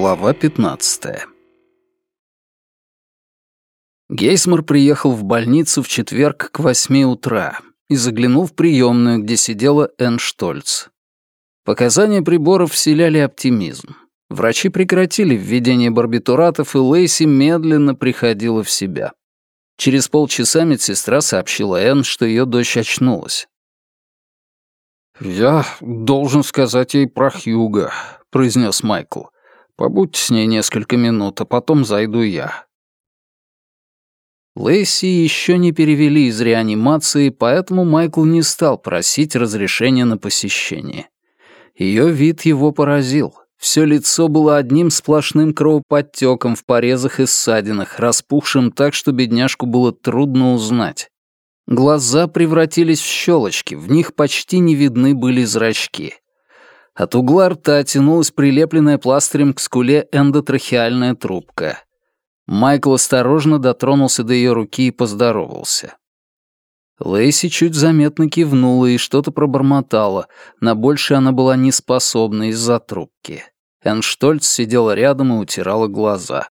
Глава 15 Гейсмор приехал в больницу в четверг к восьми утра и заглянул в приемную, где сидела Энн Штольц. Показания приборов вселяли оптимизм. Врачи прекратили введение барбитуратов, и Лейси медленно приходила в себя. Через полчаса медсестра сообщила Энн, что ее дочь очнулась. «Я должен сказать ей про Хьюга», — произнес Майкл. «Побудьте с ней несколько минут, а потом зайду я». Лэйси еще не перевели из реанимации, поэтому Майкл не стал просить разрешения на посещение. Ее вид его поразил. Все лицо было одним сплошным кровоподтеком в порезах и ссадинах, распухшим так, что бедняжку было трудно узнать. Глаза превратились в щелочки, в них почти не видны были зрачки. От угла рта тянулась прилепленная пластырем к скуле эндотрахеальная трубка. Майкл осторожно дотронулся до ее руки и поздоровался. Лейси чуть заметно кивнула и что-то пробормотала, на больше она была не способна из-за трубки. Энштольц сидела рядом и утирала глаза.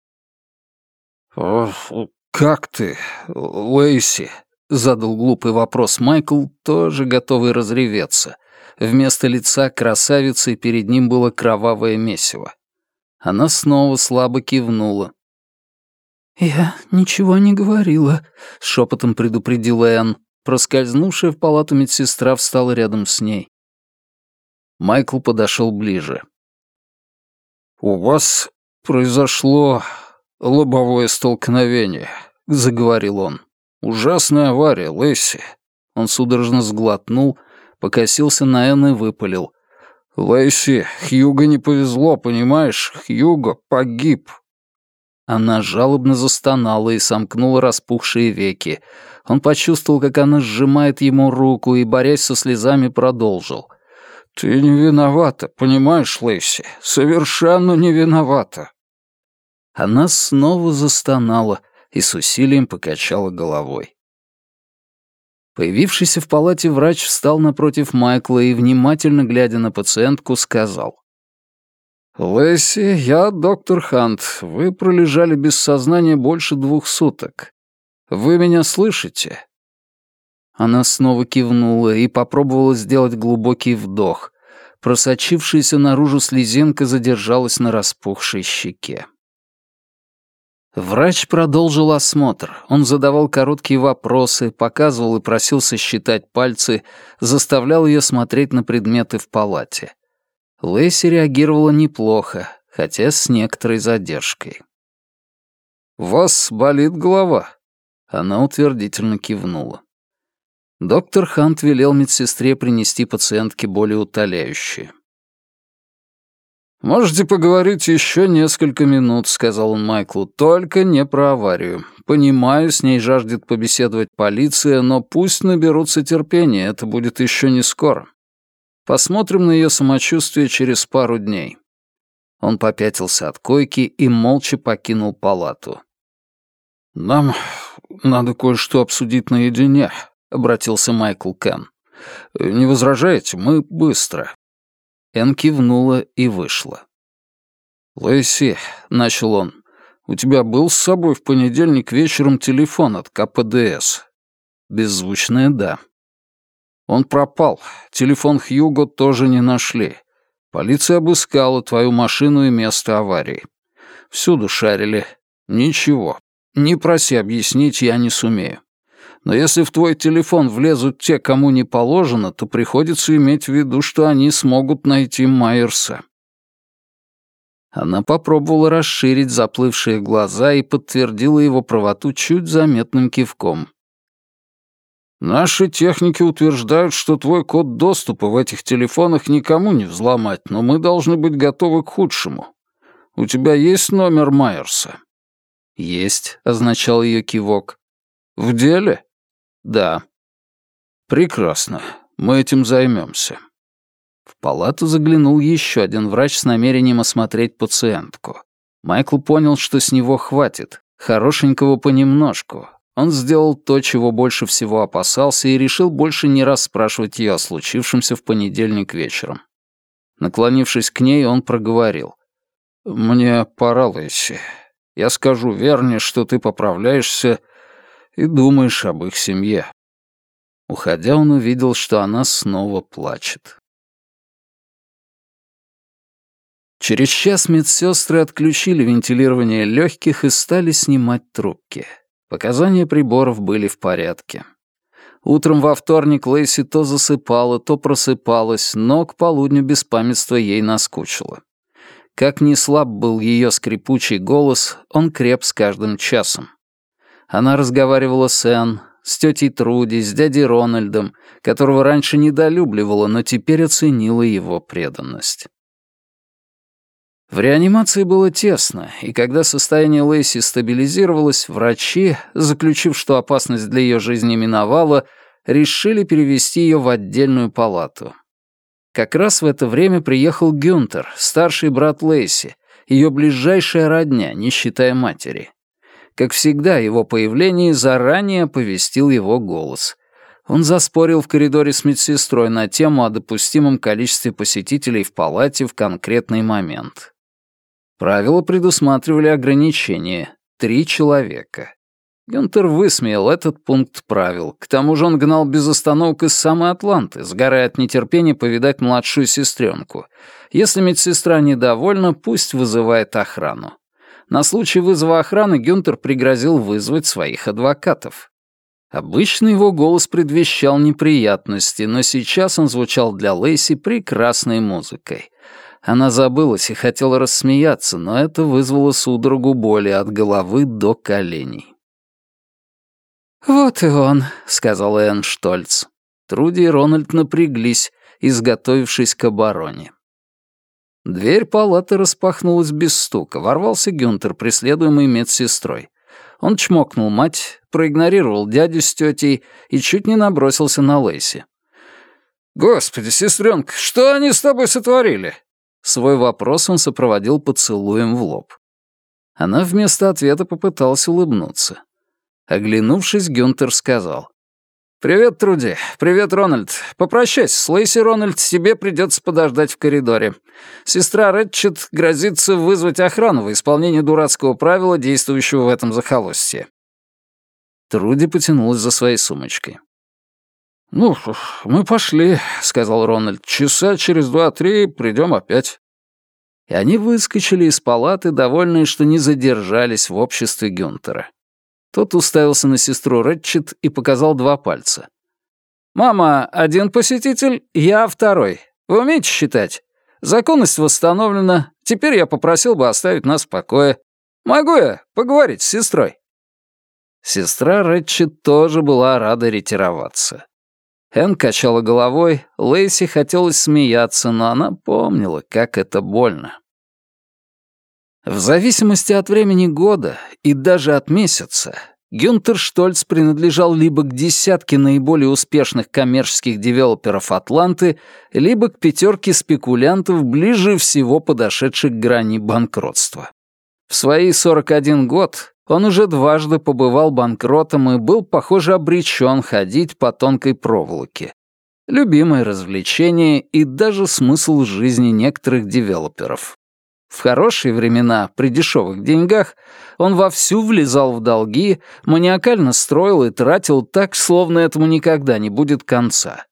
«Как ты, Лейси?» Задал глупый вопрос Майкл, тоже готовый разреветься. Вместо лица красавицы перед ним было кровавое месиво. Она снова слабо кивнула. «Я ничего не говорила», — шепотом предупредила Энн. Проскользнувшая в палату медсестра встала рядом с ней. Майкл подошел ближе. «У вас произошло лобовое столкновение», — заговорил он. «Ужасная авария, Лэсси». Он судорожно сглотнул, покосился на Энн и выпалил. «Лэйси, Хьюго не повезло, понимаешь? Хьюго погиб». Она жалобно застонала и сомкнула распухшие веки. Он почувствовал, как она сжимает ему руку и, борясь со слезами, продолжил. «Ты не виновата, понимаешь, Лэйси? Совершенно не виновата». Она снова застонала, и с усилием покачала головой. Появившийся в палате врач встал напротив Майкла и, внимательно глядя на пациентку, сказал. «Лесси, я доктор Хант. Вы пролежали без сознания больше двух суток. Вы меня слышите?» Она снова кивнула и попробовала сделать глубокий вдох. Просочившаяся наружу слезинка задержалась на распухшей щеке. Врач продолжил осмотр. Он задавал короткие вопросы, показывал и просил сосчитать пальцы, заставлял ее смотреть на предметы в палате. Лэйси реагировала неплохо, хотя с некоторой задержкой. «У вас болит голова?» Она утвердительно кивнула. Доктор Хант велел медсестре принести пациентке более утоляющее. «Можете поговорить еще несколько минут», — сказал он Майклу, — «только не про аварию. Понимаю, с ней жаждет побеседовать полиция, но пусть наберутся терпения, это будет еще не скоро. Посмотрим на ее самочувствие через пару дней». Он попятился от койки и молча покинул палату. «Нам надо кое-что обсудить наедине», — обратился Майкл Кен. «Не возражаете? Мы быстро». Эн кивнула и вышла. «Лэйси», — начал он, — «у тебя был с собой в понедельник вечером телефон от КПДС?» Беззвучное «да». «Он пропал. Телефон Хьюго тоже не нашли. Полиция обыскала твою машину и место аварии. Всюду шарили. Ничего. Не проси объяснить, я не сумею. Но если в твой телефон влезут те, кому не положено, то приходится иметь в виду, что они смогут найти Майерса». Она попробовала расширить заплывшие глаза и подтвердила его правоту чуть заметным кивком. «Наши техники утверждают, что твой код доступа в этих телефонах никому не взломать, но мы должны быть готовы к худшему. У тебя есть номер Майерса?» «Есть», — означал ее кивок. «В деле?» «Да». «Прекрасно. Мы этим займемся». В палату заглянул еще один врач с намерением осмотреть пациентку. Майкл понял, что с него хватит. Хорошенького понемножку. Он сделал то, чего больше всего опасался, и решил больше не расспрашивать ее о случившемся в понедельник вечером. Наклонившись к ней, он проговорил. «Мне пора, Лэйси. Я скажу Верне, что ты поправляешься и думаешь об их семье». Уходя, он увидел, что она снова плачет. Через час медсестры отключили вентилирование легких и стали снимать трубки. Показания приборов были в порядке. Утром во вторник Лейси то засыпала, то просыпалась, но к полудню беспамятство ей наскучило. Как ни слаб был ее скрипучий голос, он креп с каждым часом. Она разговаривала с Энн, с тетей Труди, с дядей Рональдом, которого раньше недолюбливала, но теперь оценила его преданность. В реанимации было тесно, и когда состояние Лейси стабилизировалось, врачи, заключив, что опасность для ее жизни миновала, решили перевести ее в отдельную палату. Как раз в это время приехал Гюнтер, старший брат Лейси, ее ближайшая родня, не считая матери. Как всегда, его появление заранее оповестил его голос. Он заспорил в коридоре с медсестрой на тему о допустимом количестве посетителей в палате в конкретный момент. Правила предусматривали ограничение — три человека. Гюнтер высмеял этот пункт правил. К тому же он гнал без остановок из самой Атланты, сгорая от нетерпения повидать младшую сестренку. Если медсестра недовольна, пусть вызывает охрану. На случай вызова охраны Гюнтер пригрозил вызвать своих адвокатов. Обычно его голос предвещал неприятности, но сейчас он звучал для Лейси прекрасной музыкой. Она забылась и хотела рассмеяться, но это вызвало судорогу боли от головы до коленей. «Вот и он», — сказал Энн Штольц. Труди и Рональд напряглись, изготовившись к обороне. Дверь палаты распахнулась без стука. Ворвался Гюнтер, преследуемый медсестрой. Он чмокнул мать, проигнорировал дядю с тетей и чуть не набросился на Лейси. «Господи, сестренка, что они с тобой сотворили?» Свой вопрос он сопроводил поцелуем в лоб. Она вместо ответа попыталась улыбнуться. Оглянувшись, Гюнтер сказал. «Привет, Труди. Привет, Рональд. Попрощайся с Лейси, Рональд. Тебе придется подождать в коридоре. Сестра Рэтчет грозится вызвать охрану в исполнение дурацкого правила, действующего в этом захолустье». Труди потянулась за своей сумочкой. «Ну, мы пошли», — сказал Рональд. «Часа через два-три придем опять». И они выскочили из палаты, довольные, что не задержались в обществе Гюнтера. Тот уставился на сестру Рэтчет и показал два пальца. «Мама, один посетитель, я второй. Вы умеете считать? Законность восстановлена. Теперь я попросил бы оставить нас в покое. Могу я поговорить с сестрой?» Сестра Рэтчет тоже была рада ретироваться. Энн качала головой, Лейси хотелось смеяться, но она помнила, как это больно. В зависимости от времени года и даже от месяца, Гюнтер Штольц принадлежал либо к десятке наиболее успешных коммерческих девелоперов Атланты, либо к пятерке спекулянтов, ближе всего подошедших к грани банкротства. В свои 41 год он уже дважды побывал банкротом и был, похоже, обречен ходить по тонкой проволоке. Любимое развлечение и даже смысл жизни некоторых девелоперов. В хорошие времена, при дешевых деньгах, он вовсю влезал в долги, маниакально строил и тратил так, словно этому никогда не будет конца.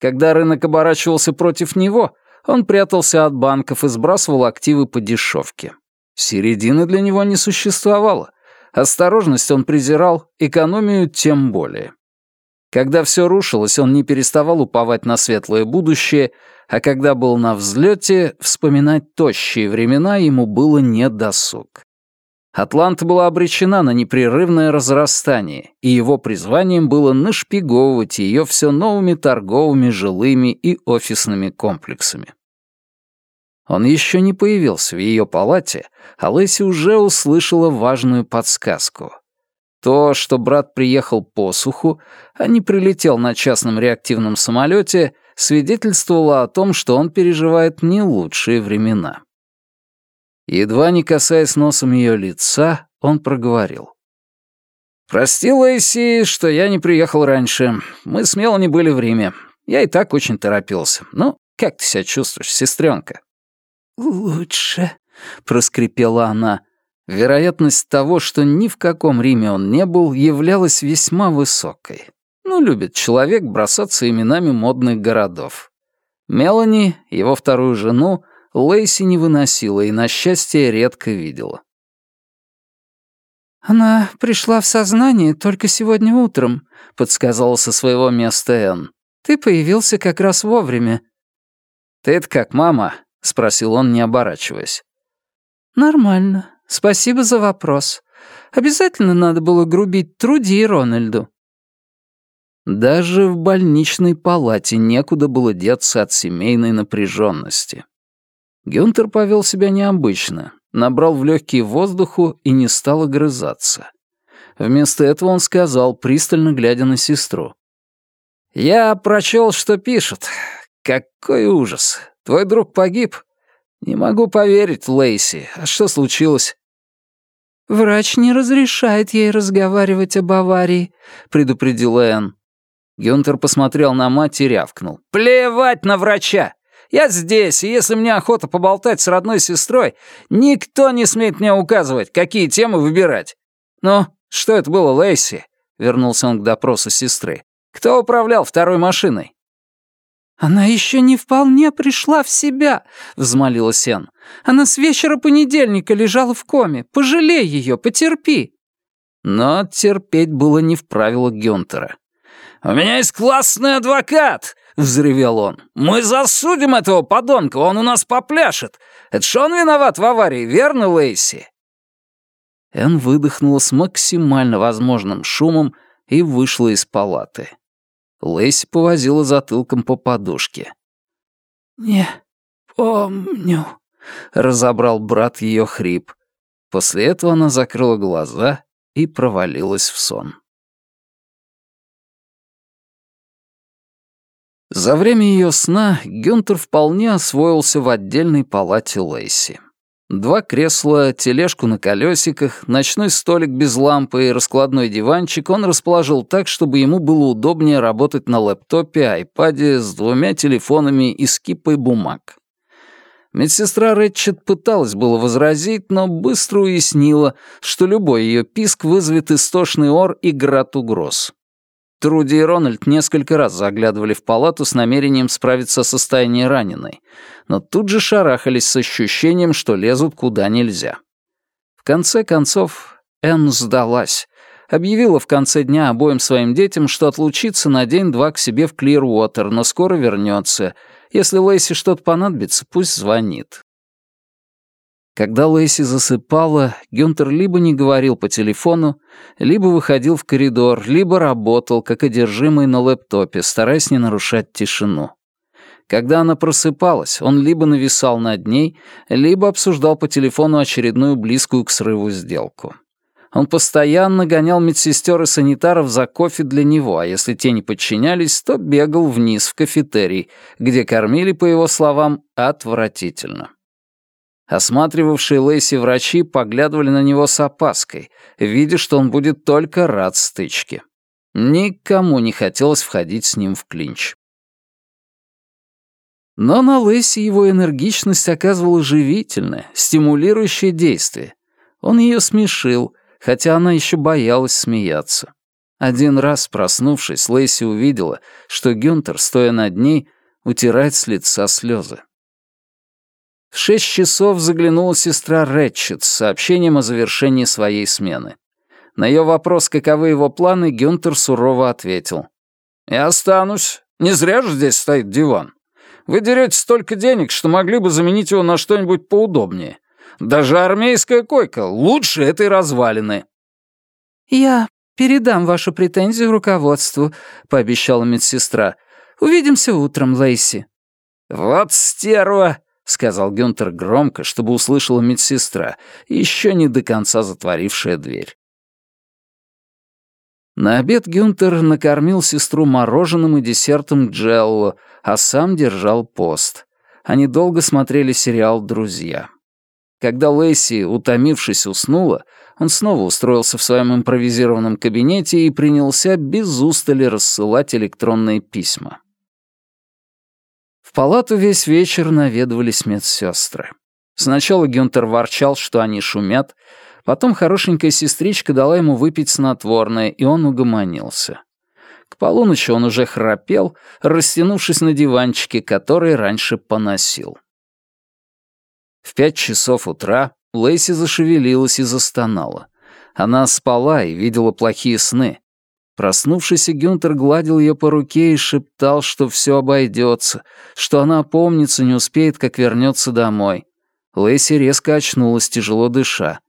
Когда рынок оборачивался против него, он прятался от банков и сбрасывал активы по дешевке. Середины для него не существовало — Осторожность он презирал, экономию тем более. Когда все рушилось, он не переставал уповать на светлое будущее, а когда был на взлете, вспоминать тощие времена ему было не досуг. Атланта была обречена на непрерывное разрастание, и его призванием было нашпиговывать ее все новыми торговыми, жилыми и офисными комплексами. Он еще не появился в ее палате, а Лэйси уже услышала важную подсказку. То, что брат приехал по суху, а не прилетел на частном реактивном самолете, свидетельствовало о том, что он переживает не лучшие времена. Едва не касаясь носом ее лица, он проговорил. «Прости, Лэйси, что я не приехал раньше. Мы с Мелани были в Риме. Я и так очень торопился. Ну, как ты себя чувствуешь, сестренка?» «Лучше», — проскрипела она. Вероятность того, что ни в каком Риме он не был, являлась весьма высокой. Ну, любит человек бросаться именами модных городов. Мелани, его вторую жену, Лейси не выносила и, на счастье, редко видела. «Она пришла в сознание только сегодня утром», — подсказала со своего места Энн. «Ты появился как раз вовремя». «Ты это как, мама?» — спросил он, не оборачиваясь. «Нормально. Спасибо за вопрос. Обязательно надо было грубить Труди и Рональду». Даже в больничной палате некуда было деться от семейной напряженности. Гюнтер повел себя необычно, набрал в легкие воздуху и не стал огрызаться. Вместо этого он сказал, пристально глядя на сестру. «Я прочел, что пишут. Какой ужас. Твой друг погиб? Не могу поверить, Лейси. А что случилось?» «Врач не разрешает ей разговаривать об аварии», — предупредила Энн. Гюнтер посмотрел на мать и рявкнул. «Плевать на врача! Я здесь, и если мне охота поболтать с родной сестрой, никто не смеет мне указывать, какие темы выбирать. Ну, что это было, Лейси?» Вернулся он к допросу сестры. «Кто управлял второй машиной?» «Она еще не вполне пришла в себя», — взмолилась Энн. «Она с вечера понедельника лежала в коме. Пожалей ее, потерпи». Но терпеть было не в правилах Гюнтера. «У меня есть классный адвокат!» — взревел он. «Мы засудим этого подонка, он у нас попляшет. Это ж он виноват в аварии, верно, Лейси?» Эн выдохнула с максимально возможным шумом и вышла из палаты. Лейси повозила затылком по подушке. «Не помню», — разобрал брат ее хрип. После этого она закрыла глаза и провалилась в сон. За время ее сна Гюнтер вполне освоился в отдельной палате Лейси. Два кресла, тележку на колесиках, ночной столик без лампы и раскладной диванчик он расположил так, чтобы ему было удобнее работать на лэптопе, айпаде с двумя телефонами и скипой бумаг. Медсестра Рэтчет пыталась было возразить, но быстро уяснила, что любой ее писк вызовет истошный ор и град угроз. Труди и Рональд несколько раз заглядывали в палату с намерением справиться с состоянием раненой, но тут же шарахались с ощущением, что лезут куда нельзя. В конце концов, Энн сдалась. Объявила в конце дня обоим своим детям, что отлучится на день-два к себе в Клирвотер, но скоро вернется. Если Лейси что-то понадобится, пусть звонит. Когда Лэйси засыпала, Гюнтер либо не говорил по телефону, либо выходил в коридор, либо работал, как одержимый на лэптопе, стараясь не нарушать тишину. Когда она просыпалась, он либо нависал над ней, либо обсуждал по телефону очередную близкую к срыву сделку. Он постоянно гонял медсестер и санитаров за кофе для него, а если те не подчинялись, то бегал вниз в кафетерий, где кормили, по его словам, отвратительно. Осматривавшие Лейси врачи поглядывали на него с опаской, видя, что он будет только рад стычке. Никому не хотелось входить с ним в клинч. Но на Лэйси его энергичность оказывала живительное, стимулирующее действие. Он ее смешил, хотя она еще боялась смеяться. Один раз, проснувшись, Лэйси увидела, что Гюнтер, стоя над ней, утирает с лица слезы. В шесть часов заглянула сестра Рэтчет с сообщением о завершении своей смены. На ее вопрос, каковы его планы, Гюнтер сурово ответил. «Я останусь. Не зря же здесь стоит диван. Вы дерете столько денег, что могли бы заменить его на что-нибудь поудобнее. Даже армейская койка лучше этой развалины». «Я передам вашу претензию руководству», — пообещала медсестра. «Увидимся утром, Лейси». «Вот стерва!» — сказал Гюнтер громко, чтобы услышала медсестра, еще не до конца затворившая дверь. На обед Гюнтер накормил сестру мороженым и десертом Джелло, а сам держал пост. Они долго смотрели сериал «Друзья». Когда Лэйси, утомившись, уснула, он снова устроился в своем импровизированном кабинете и принялся без устали рассылать электронные письма. Палату весь вечер наведывались медсестры. Сначала Гюнтер ворчал, что они шумят, потом хорошенькая сестричка дала ему выпить снотворное, и он угомонился. К полуночи он уже храпел, растянувшись на диванчике, который раньше поносил. В пять часов утра Лейси зашевелилась и застонала. Она спала и видела плохие сны. Проснувшийся Гюнтер гладил ее по руке и шептал, что все обойдется, что она опомнится, не успеет, как вернется домой. Лэйси резко очнулась, тяжело дыша.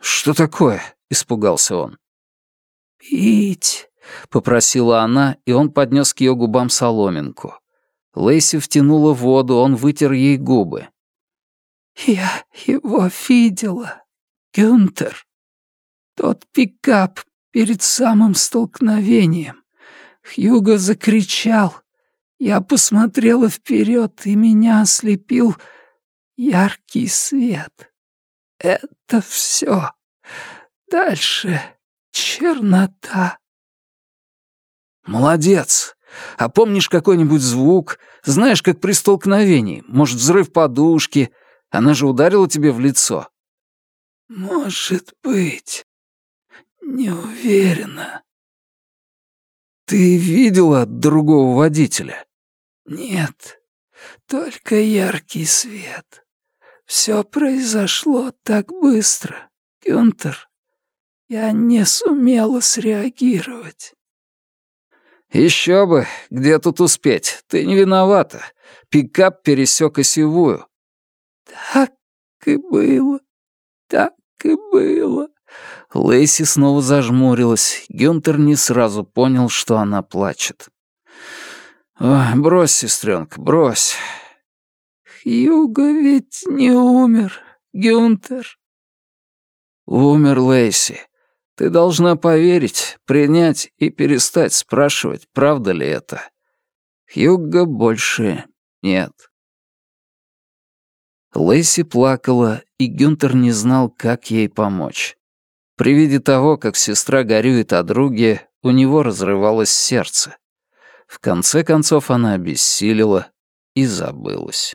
«Что такое?» — испугался он. «Пить», — попросила она, и он поднес к ее губам соломинку. Лэйси втянула воду, он вытер ей губы. «Я его видела, Гюнтер. Тот пикап перед самым столкновением. Хьюго закричал. Я посмотрела вперед, и меня ослепил яркий свет. Это все. Дальше чернота. Молодец. А помнишь какой-нибудь звук? Знаешь, как при столкновении? Может, взрыв подушки? Она же ударила тебе в лицо. Может быть. Не уверена. Ты видела другого водителя? Нет, только яркий свет. Все произошло так быстро, Гюнтер. Я не сумела среагировать. Еще бы, где тут успеть? Ты не виновата. Пикап пересек осевую. Так и было, так и было. Лейси снова зажмурилась. Гюнтер не сразу понял, что она плачет. «Ой, брось, сестренка, брось». «Хьюго ведь не умер, Гюнтер». «Умер Лейси. Ты должна поверить, принять и перестать спрашивать, правда ли это. Хьюго больше нет». Лейси плакала, и Гюнтер не знал, как ей помочь. При виде того, как сестра горюет о друге, у него разрывалось сердце. В конце концов она обессилила и забылась.